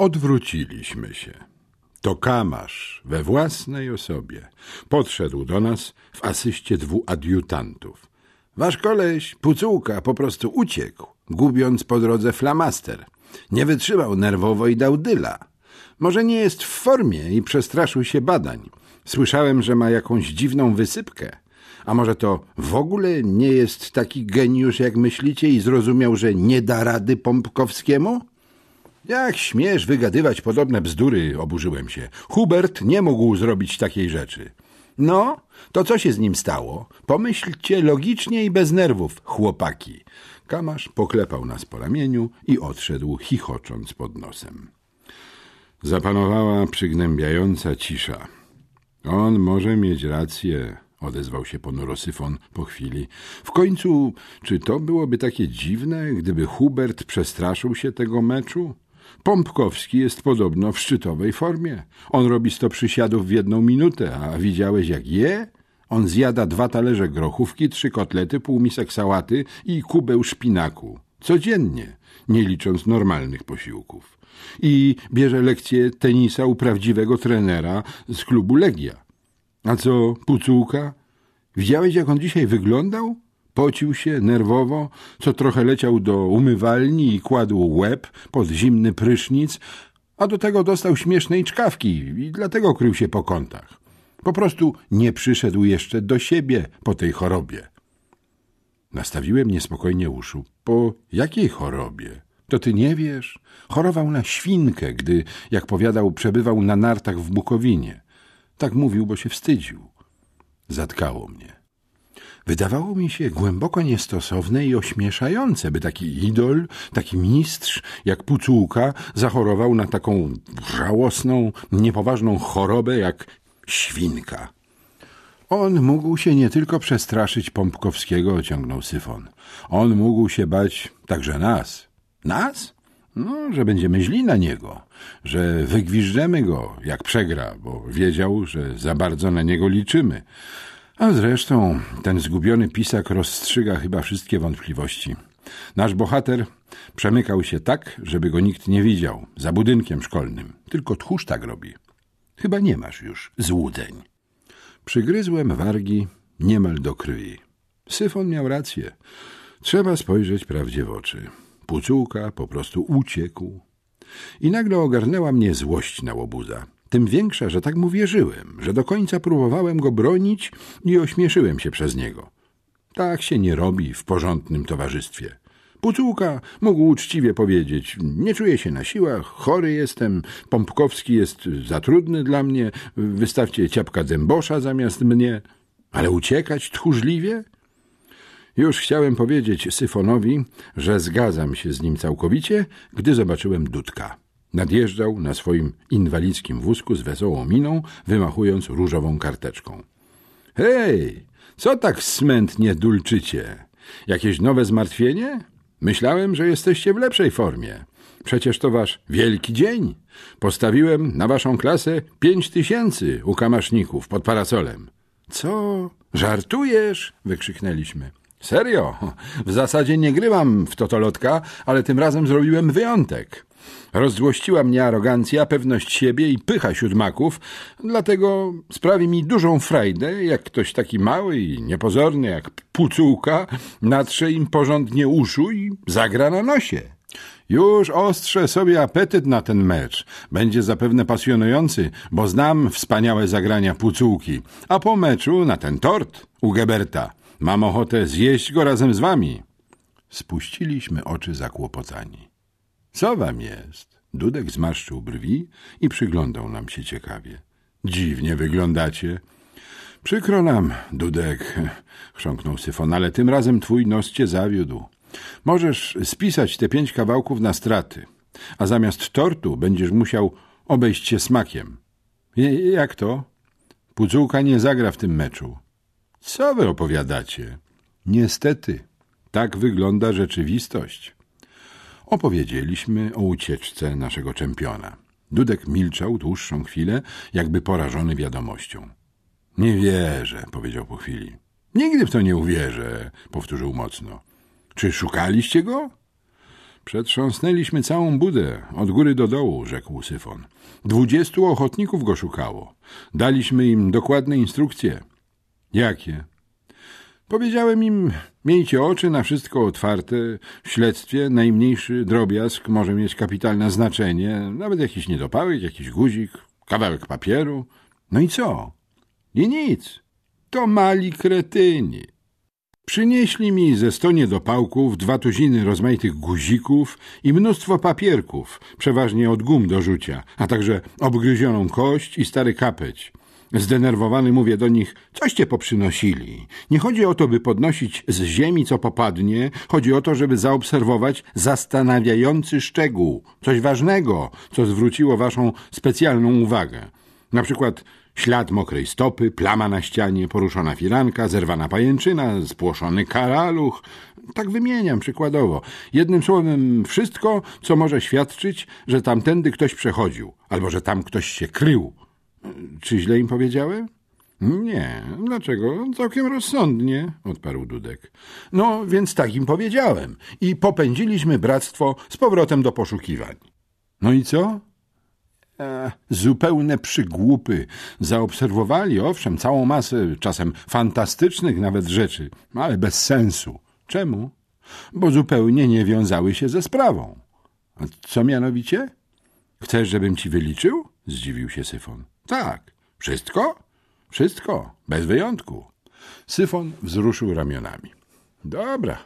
Odwróciliśmy się. To Kamasz we własnej osobie podszedł do nas w asyście dwóch adiutantów. Wasz koleś, pucułka, po prostu uciekł, gubiąc po drodze flamaster. Nie wytrzymał nerwowo i dał dyla. Może nie jest w formie i przestraszył się badań. Słyszałem, że ma jakąś dziwną wysypkę. A może to w ogóle nie jest taki geniusz, jak myślicie i zrozumiał, że nie da rady Pompkowskiemu? Jak śmiesz wygadywać podobne bzdury, oburzyłem się. Hubert nie mógł zrobić takiej rzeczy. No, to co się z nim stało? Pomyślcie logicznie i bez nerwów, chłopaki. Kamasz poklepał nas po ramieniu i odszedł, chichocząc pod nosem. Zapanowała przygnębiająca cisza. On może mieć rację, odezwał się ponuro Syfon po chwili. W końcu, czy to byłoby takie dziwne, gdyby Hubert przestraszył się tego meczu? Pompkowski jest podobno w szczytowej formie. On robi sto przysiadów w jedną minutę, a widziałeś jak je? On zjada dwa talerze grochówki, trzy kotlety, półmisek sałaty i kubeł szpinaku. Codziennie, nie licząc normalnych posiłków. I bierze lekcje tenisa u prawdziwego trenera z klubu Legia. A co Pucułka? Widziałeś, jak on dzisiaj wyglądał? Pocił się nerwowo, co trochę leciał do umywalni i kładł łeb pod zimny prysznic, a do tego dostał śmiesznej czkawki i dlatego krył się po kątach. Po prostu nie przyszedł jeszcze do siebie po tej chorobie. Nastawiłem niespokojnie uszu. Po jakiej chorobie? To ty nie wiesz? Chorował na świnkę, gdy, jak powiadał, przebywał na nartach w Bukowinie. Tak mówił, bo się wstydził. Zatkało mnie. Wydawało mi się głęboko niestosowne i ośmieszające, by taki idol, taki mistrz jak Pucułka zachorował na taką żałosną, niepoważną chorobę jak świnka. On mógł się nie tylko przestraszyć Pompkowskiego, ciągnął Syfon. On mógł się bać także nas. Nas? No, że będziemy źli na niego, że wygwiżdżemy go, jak przegra, bo wiedział, że za bardzo na niego liczymy. A zresztą ten zgubiony pisak rozstrzyga chyba wszystkie wątpliwości. Nasz bohater przemykał się tak, żeby go nikt nie widział, za budynkiem szkolnym. Tylko tchórz tak robi. Chyba nie masz już złudzeń. Przygryzłem wargi niemal do krwi. Syfon miał rację. Trzeba spojrzeć prawdzie w oczy. Pucułka po prostu uciekł. I nagle ogarnęła mnie złość na łobuza. Tym większa, że tak mu wierzyłem, że do końca próbowałem go bronić i ośmieszyłem się przez niego. Tak się nie robi w porządnym towarzystwie. Pucułka mógł uczciwie powiedzieć, nie czuję się na siłach, chory jestem, Pompkowski jest za trudny dla mnie, wystawcie ciapka dębosza zamiast mnie. Ale uciekać tchórzliwie? Już chciałem powiedzieć Syfonowi, że zgadzam się z nim całkowicie, gdy zobaczyłem Dudka. Nadjeżdżał na swoim inwalidzkim wózku z wesołą miną, wymachując różową karteczką. Hej, co tak smętnie dulczycie? Jakieś nowe zmartwienie? Myślałem, że jesteście w lepszej formie. Przecież to wasz wielki dzień. Postawiłem na waszą klasę pięć tysięcy u kamaszników pod parasolem. Co? Żartujesz? wykrzyknęliśmy. Serio? W zasadzie nie grywam w totolotka, ale tym razem zrobiłem wyjątek. Rozzłościła mnie arogancja, pewność siebie i pycha siódmaków, dlatego sprawi mi dużą frajdę, jak ktoś taki mały i niepozorny jak pucułka natrze im porządnie uszu i zagra na nosie. Już ostrzę sobie apetyt na ten mecz. Będzie zapewne pasjonujący, bo znam wspaniałe zagrania pucułki. A po meczu na ten tort u Geberta. Mam ochotę zjeść go razem z wami. Spuściliśmy oczy zakłopotani. Co wam jest? Dudek zmarszczył brwi i przyglądał nam się ciekawie. Dziwnie wyglądacie. Przykro nam, Dudek, chrząknął Syfon, ale tym razem twój nos cię zawiódł. Możesz spisać te pięć kawałków na straty, a zamiast tortu będziesz musiał obejść się smakiem. Jak to? Pucułka nie zagra w tym meczu. Co wy opowiadacie? Niestety, tak wygląda rzeczywistość. Opowiedzieliśmy o ucieczce naszego czempiona. Dudek milczał dłuższą chwilę, jakby porażony wiadomością. Nie wierzę, powiedział po chwili. Nigdy w to nie uwierzę, powtórzył mocno. Czy szukaliście go? Przetrząsnęliśmy całą budę, od góry do dołu, rzekł Syfon. Dwudziestu ochotników go szukało. Daliśmy im dokładne instrukcje. Jakie? Powiedziałem im, miejcie oczy na wszystko otwarte. W śledztwie najmniejszy drobiazg może mieć kapitalne znaczenie. Nawet jakiś niedopałek, jakiś guzik, kawałek papieru. No i co? I nic. To mali kretyni. Przynieśli mi ze sto niedopałków, dwa tuziny rozmaitych guzików i mnóstwo papierków, przeważnie od gum do rzucia, a także obgryzioną kość i stary kapeć. Zdenerwowany mówię do nich, coście poprzynosili. Nie chodzi o to, by podnosić z ziemi, co popadnie. Chodzi o to, żeby zaobserwować zastanawiający szczegół, coś ważnego, co zwróciło waszą specjalną uwagę. Na przykład ślad mokrej stopy, plama na ścianie, poruszona firanka, zerwana pajęczyna, spłoszony karaluch. Tak wymieniam przykładowo. Jednym słowem, wszystko, co może świadczyć, że tamtędy ktoś przechodził, albo że tam ktoś się krył. Czy źle im powiedziałem? Nie, dlaczego? Całkiem rozsądnie, odparł Dudek. No, więc tak im powiedziałem. I popędziliśmy bractwo z powrotem do poszukiwań. No i co? E, zupełne przygłupy. Zaobserwowali, owszem, całą masę czasem fantastycznych nawet rzeczy, ale bez sensu. Czemu? Bo zupełnie nie wiązały się ze sprawą. A co mianowicie? Chcesz, żebym ci wyliczył? Zdziwił się Syfon. Tak. Wszystko? Wszystko, bez wyjątku. Syfon wzruszył ramionami. Dobra,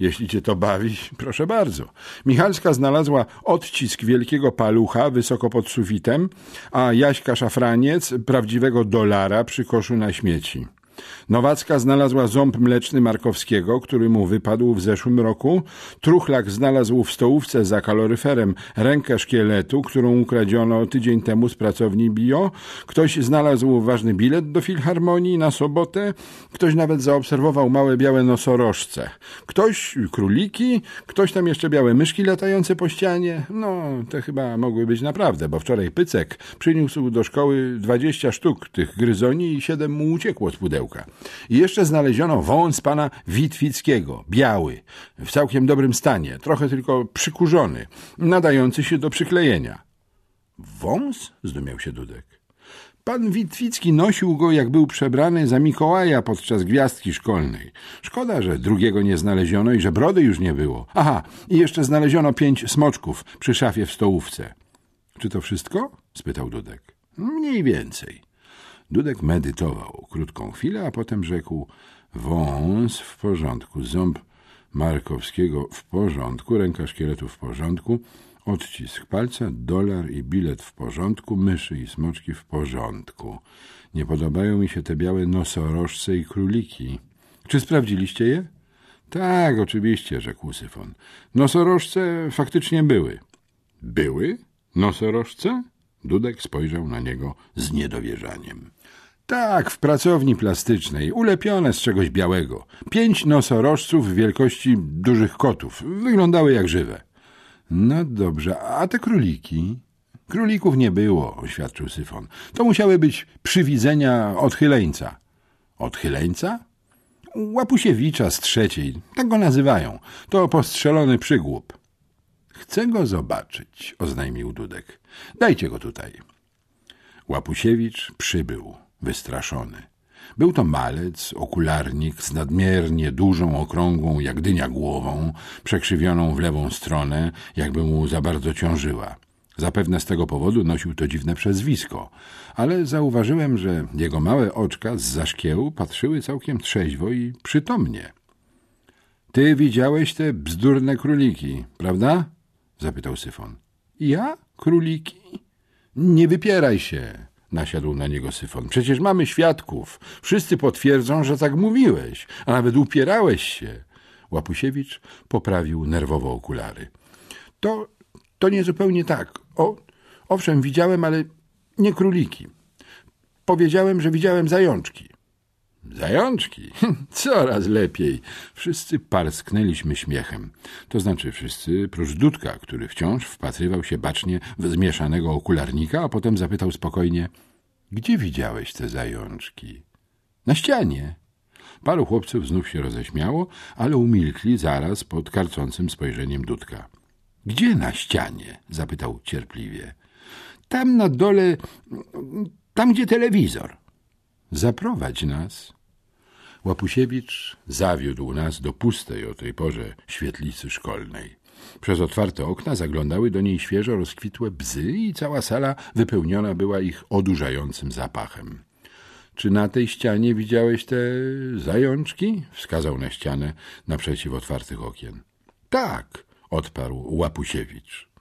jeśli cię to bawi, proszę bardzo. Michalska znalazła odcisk wielkiego palucha wysoko pod sufitem, a Jaśka Szafraniec prawdziwego dolara przy koszu na śmieci. Nowacka znalazła ząb mleczny Markowskiego, który mu wypadł w zeszłym roku. Truchlak znalazł w stołówce za kaloryferem rękę szkieletu, którą ukradziono tydzień temu z pracowni bio. Ktoś znalazł ważny bilet do filharmonii na sobotę. Ktoś nawet zaobserwował małe białe nosorożce. Ktoś króliki, ktoś tam jeszcze białe myszki latające po ścianie. No, te chyba mogły być naprawdę, bo wczoraj Pycek przyniósł do szkoły dwadzieścia sztuk tych gryzoni i siedem mu uciekło z pudełka. I jeszcze znaleziono wąs pana Witwickiego, biały, w całkiem dobrym stanie, trochę tylko przykurzony, nadający się do przyklejenia. Wąs? zdumiał się Dudek. Pan Witwicki nosił go, jak był przebrany za Mikołaja podczas gwiazdki szkolnej. Szkoda, że drugiego nie znaleziono i że brody już nie było. Aha, i jeszcze znaleziono pięć smoczków przy szafie w stołówce. Czy to wszystko? spytał Dudek. Mniej więcej. Dudek medytował krótką chwilę, a potem rzekł wąs w porządku, ząb Markowskiego w porządku, ręka szkieletu w porządku, odcisk palca, dolar i bilet w porządku, myszy i smoczki w porządku. Nie podobają mi się te białe nosorożce i króliki. Czy sprawdziliście je? Tak, oczywiście, rzekł Syfon. Nosorożce faktycznie były. Były? Nosorożce? Dudek spojrzał na niego z niedowierzaniem. Tak, w pracowni plastycznej, ulepione z czegoś białego. Pięć nosorożców wielkości dużych kotów. Wyglądały jak żywe. No dobrze, a te króliki? Królików nie było, oświadczył Syfon. To musiały być przywidzenia odchyleńca. Odchyleńca? Łapusiewicza z trzeciej, tak go nazywają. To postrzelony przygłup. Chcę go zobaczyć, oznajmił Dudek. Dajcie go tutaj. Łapusiewicz przybył wystraszony. Był to malec, okularnik z nadmiernie dużą, okrągłą jak dynia głową, przekrzywioną w lewą stronę, jakby mu za bardzo ciążyła. Zapewne z tego powodu nosił to dziwne przezwisko, ale zauważyłem, że jego małe oczka z zaszkiełu patrzyły całkiem trzeźwo i przytomnie. — Ty widziałeś te bzdurne króliki, prawda? — zapytał Syfon. — Ja? Króliki? Nie wypieraj się. Nasiadł na niego Syfon. Przecież mamy świadków. Wszyscy potwierdzą, że tak mówiłeś, a nawet upierałeś się. Łapusiewicz poprawił nerwowo okulary. To, to nie zupełnie tak. O, owszem, widziałem, ale nie króliki. Powiedziałem, że widziałem zajączki. Zajączki? Coraz lepiej. Wszyscy parsknęliśmy śmiechem. To znaczy wszyscy, prócz Dudka, który wciąż wpatrywał się bacznie w zmieszanego okularnika, a potem zapytał spokojnie — Gdzie widziałeś te zajączki? — Na ścianie. Paru chłopców znów się roześmiało, ale umilkli zaraz pod karcącym spojrzeniem Dudka. Gdzie na ścianie? zapytał cierpliwie. Tam na dole, tam gdzie telewizor. Zaprowadź nas. Łapusiewicz zawiódł nas do pustej o tej porze świetlicy szkolnej. Przez otwarte okna zaglądały do niej świeżo rozkwitłe bzy i cała sala wypełniona była ich odurzającym zapachem. Czy na tej ścianie widziałeś te zajączki? Wskazał na ścianę naprzeciw otwartych okien. Tak, odparł Łapusiewicz.